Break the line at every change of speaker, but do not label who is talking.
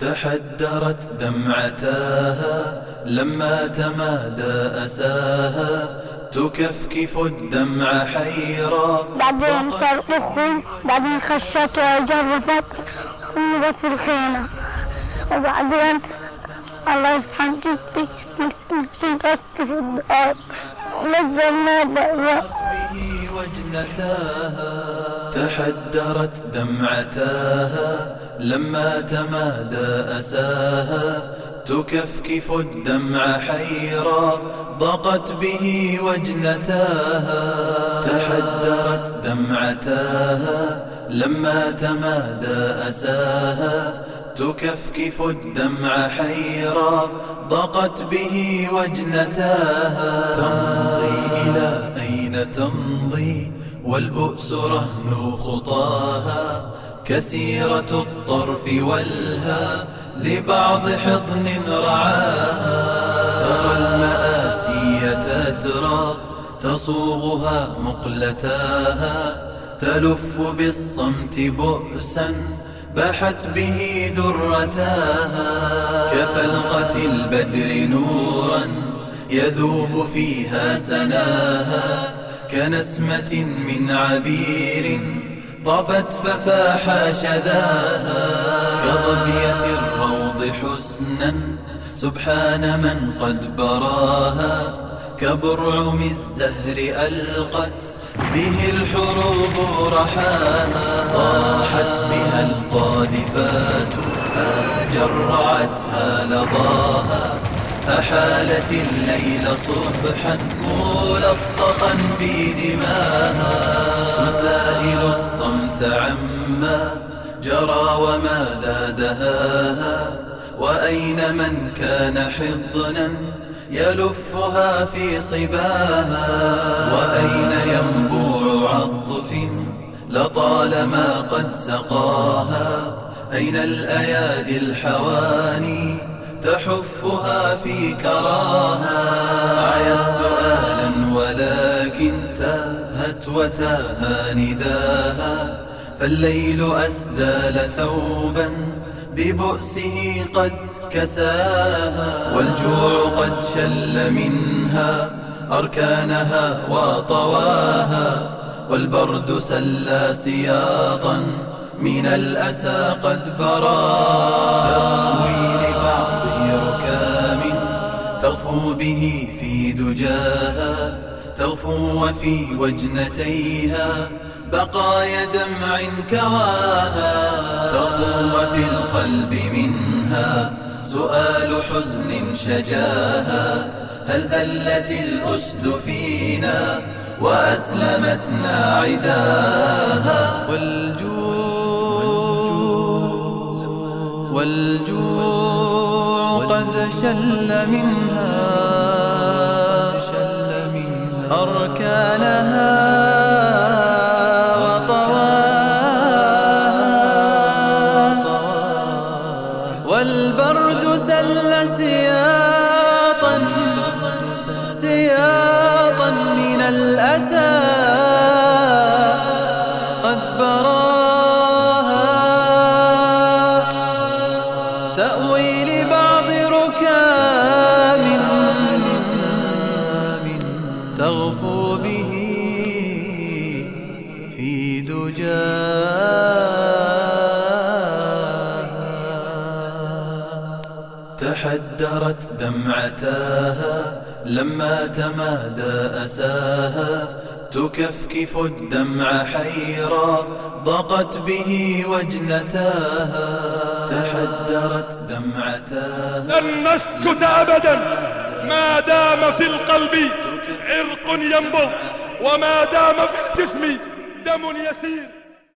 تحدرت دمعتاها لما تمادى أساها تكفكف الدمع حيرا.
بعدين صار أخي بعدين خشت وجرفت أمي بس الخيمة. وبعدين الله يرحم جدي نفسي غسل في الدار آه، ونزلنا برا
وجنتاها. تحدرت دمعتاها لما تمادى أساها. تكفكف الدمع حيرا ضقت به وجنتاها. تحدرت دمعتاها لما تمادى أساها. تكفكف الدمع حيرا ضقت به وجنتاها. تمضي إلى الحين تمضي والبؤس رهن خطاها كسيرة الطرف والها لبعض حضن رعاها ترى المآسي تترى تصوغها مقلتاها تلف بالصمت بؤسا باحت به درتاها كفلقة البدر نورا يذوب فيها سناها كنسمة من عبير طفت ففاح شذاها كظبية الروض حسنا سبحان من قد براها كبرعم الزهر ألقت به الحروب رحاها صاحت بها القاذفات فجرعتها لظاها أحالت الليل صبحا ملطخا بدماها. تسائل الصمت عما جرى وماذا دهاها. وأين من كان حضنا يلفها في صباها. وأين ينبوع عطف لطالما قد سقاها. أين الأيادي الحواني تحفها في كراها عيت سؤالا ولكن تاهت وتاها نداها. فالليل أسدال ثوبا ببؤسه قد كساها والجوع قد شل منها أركانها وطواها. والبرد سلى سياطا من الأسى قد براها. تأوي لبعض تغفو به في دجاها تغفو وفي وجنتيها بقايا دمع كواها. تغفو وفي القلب منها سؤال حزن شجاها. هل ذلت الأسد فينا وأسلمتنا عداها؟ والجوع والجوع قد شل منها. وظل سياطا سياطا من الأسى قد براها تأوي لبعض ركام تغفو به في دجاج تحدرت دمعتاها لما تمادى أساها. تكفكف الدمع حيرا ضاقت به وجنتاها. تحدرت دمعتاها.
لن نسكت أبدا. ما دام في القلب عرق ينبض وما دام في الجسم دم يسير.